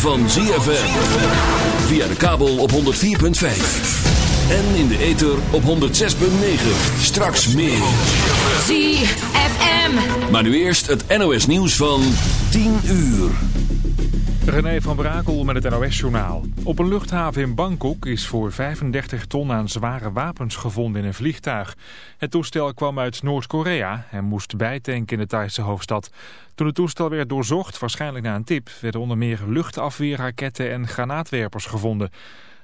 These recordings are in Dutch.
van ZFM. Via de kabel op 104.5. En in de ether op 106.9. Straks meer. ZFM. Maar nu eerst het NOS nieuws van 10 uur. René van Brakel met het NOS-journaal. Op een luchthaven in Bangkok is voor 35 ton aan zware wapens gevonden in een vliegtuig. Het toestel kwam uit Noord-Korea en moest bijtanken in de Thaise hoofdstad. Toen het toestel werd doorzocht, waarschijnlijk na een tip, werden onder meer luchtafweerraketten en granaatwerpers gevonden.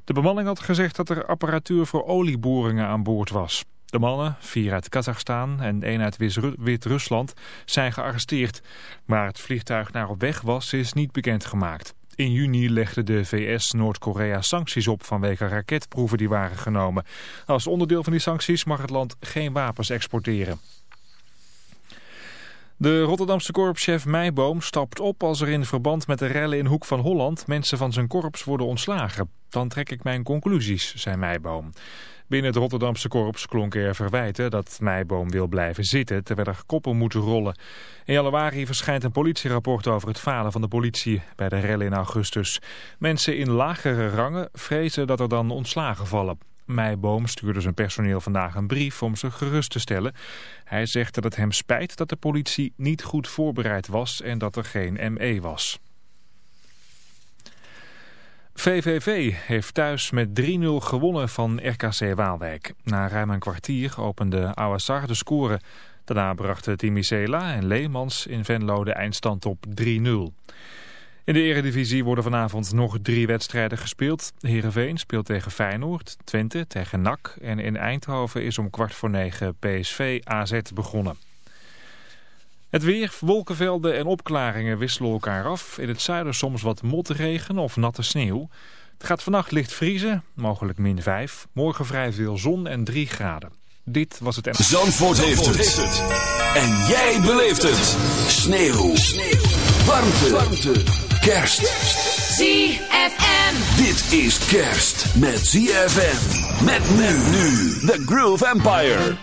De bemanning had gezegd dat er apparatuur voor olieboringen aan boord was. De mannen, vier uit Kazachstan en één uit Wit-Rusland, zijn gearresteerd. Waar het vliegtuig naar op weg was, is niet bekendgemaakt. In juni legde de VS Noord-Korea sancties op vanwege raketproeven die waren genomen. Als onderdeel van die sancties mag het land geen wapens exporteren. De Rotterdamse korpschef Meijboom stapt op als er in verband met de rellen in Hoek van Holland mensen van zijn korps worden ontslagen. Dan trek ik mijn conclusies, zei Meijboom. Binnen het Rotterdamse korps klonken er verwijten dat Meijboom wil blijven zitten terwijl er koppen moeten rollen. In januari verschijnt een politierapport over het falen van de politie bij de rellen in augustus. Mensen in lagere rangen vrezen dat er dan ontslagen vallen. Meijboom stuurde zijn personeel vandaag een brief om ze gerust te stellen. Hij zegt dat het hem spijt dat de politie niet goed voorbereid was en dat er geen ME was. VVV heeft thuis met 3-0 gewonnen van RKC Waalwijk. Na ruim een kwartier opende Awassar de score. Daarna brachten Timicela en Leemans in Venlo de eindstand op 3-0. In de eredivisie worden vanavond nog drie wedstrijden gespeeld. Heerenveen speelt tegen Feyenoord, Twente tegen NAC... en in Eindhoven is om kwart voor negen PSV AZ begonnen. Het weer, wolkenvelden en opklaringen wisselen elkaar af. In het zuiden soms wat motregen of natte sneeuw. Het gaat vannacht licht vriezen, mogelijk min 5. Morgen vrij veel zon en 3 graden. Dit was het... Zandvoort, heeft, het. En jij beleeft het. Sneeuw. sneeuw. Warmte. Warmte. Kerst. ZFM. Dit is kerst met ZFM. Met men nu. The Groove Empire.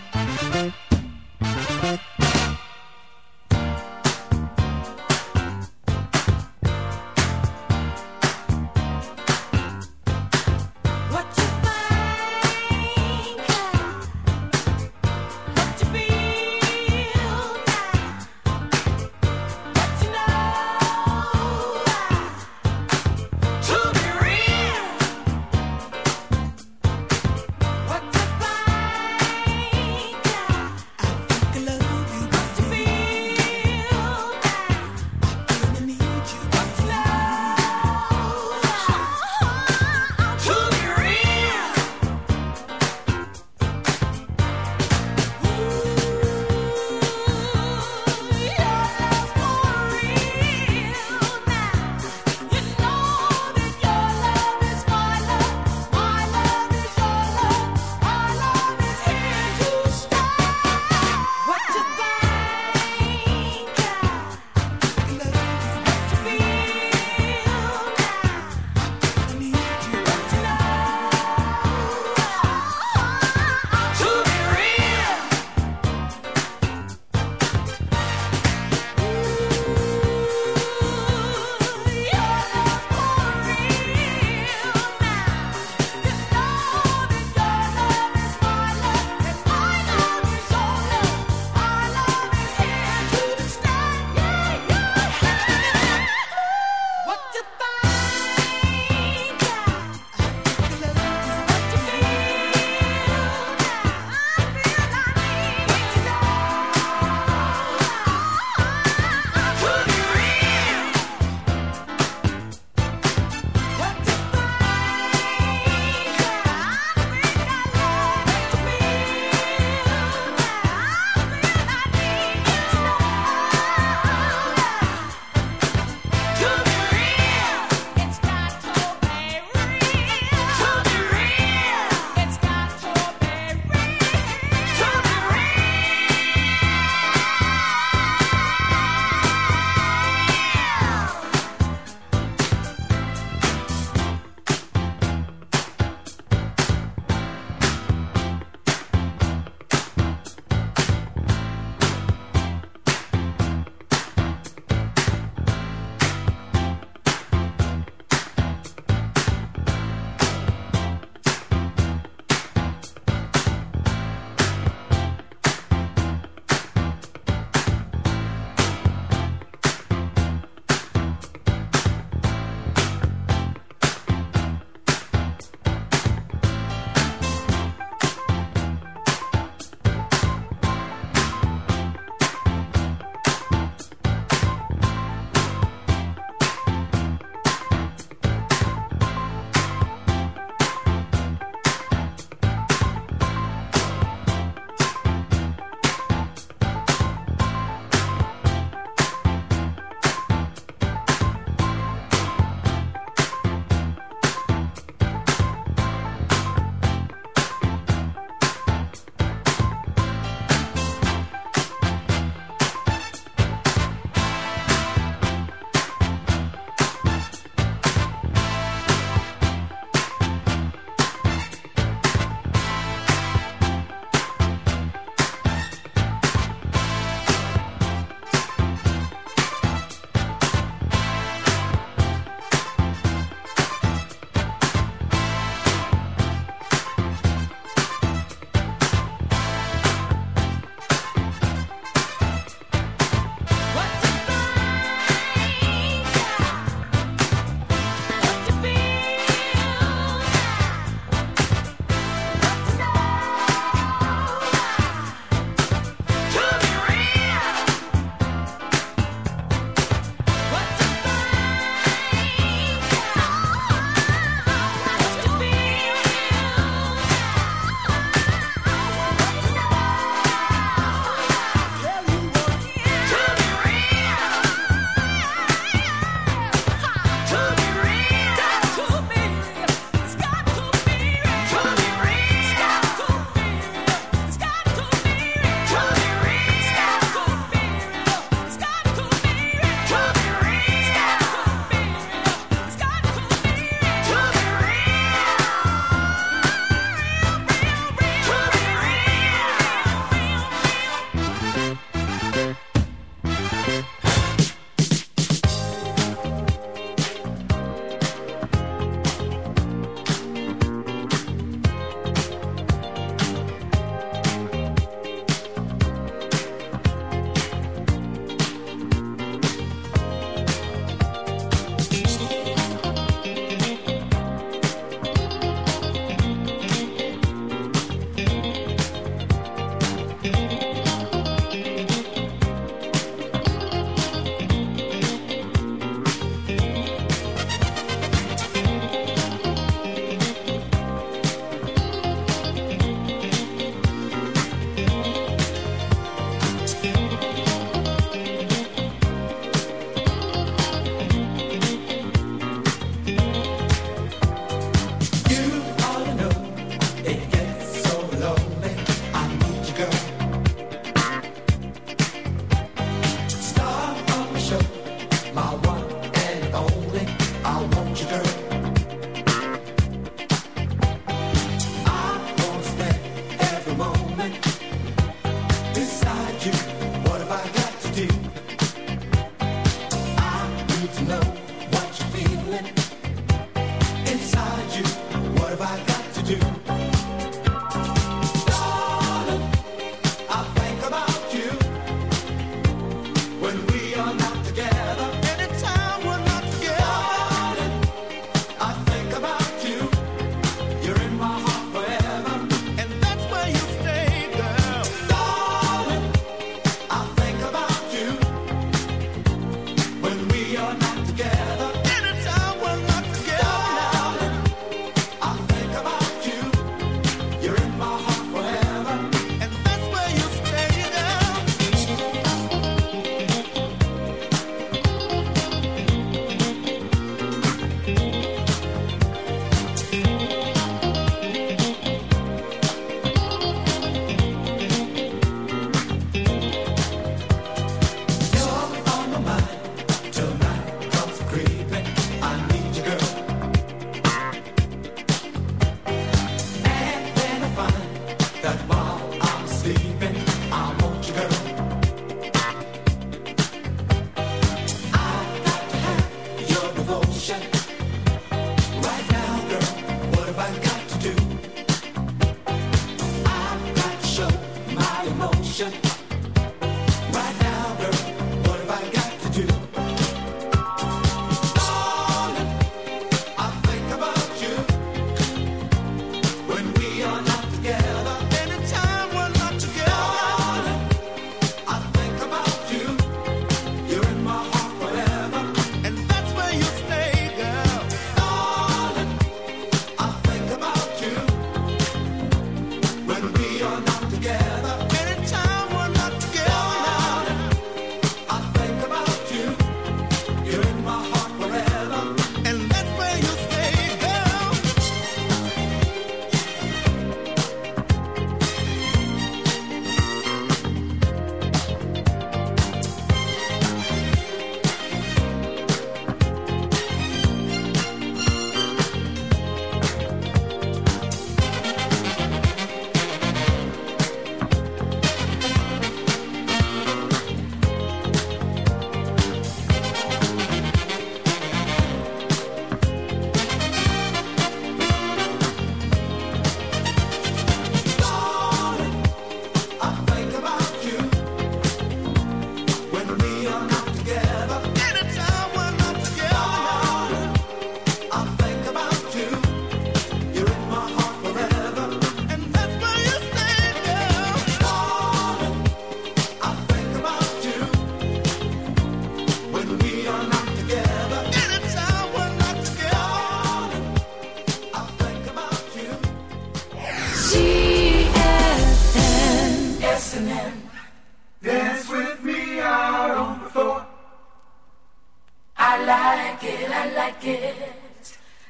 forget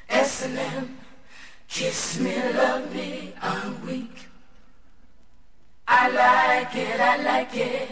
S&M. Kiss me, love me, I'm weak. I like it, I like it.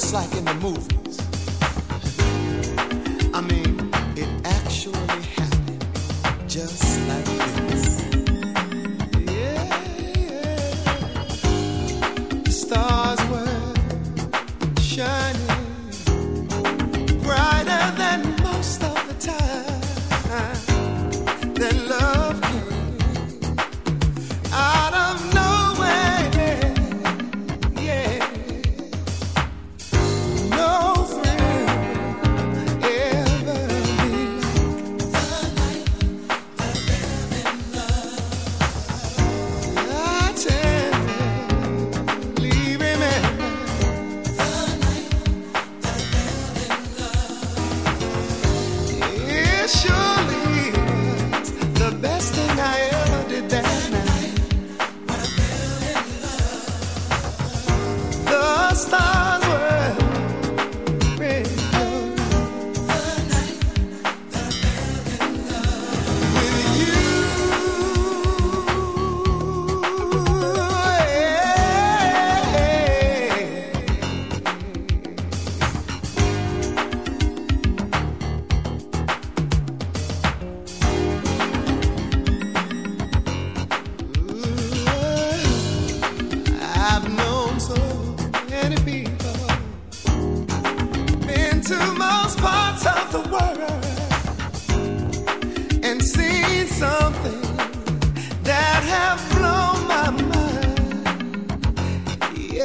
just like in the movie.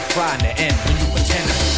define the end when you pretend to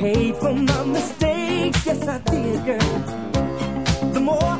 paid for my mistakes. Yes, I did, girl. The more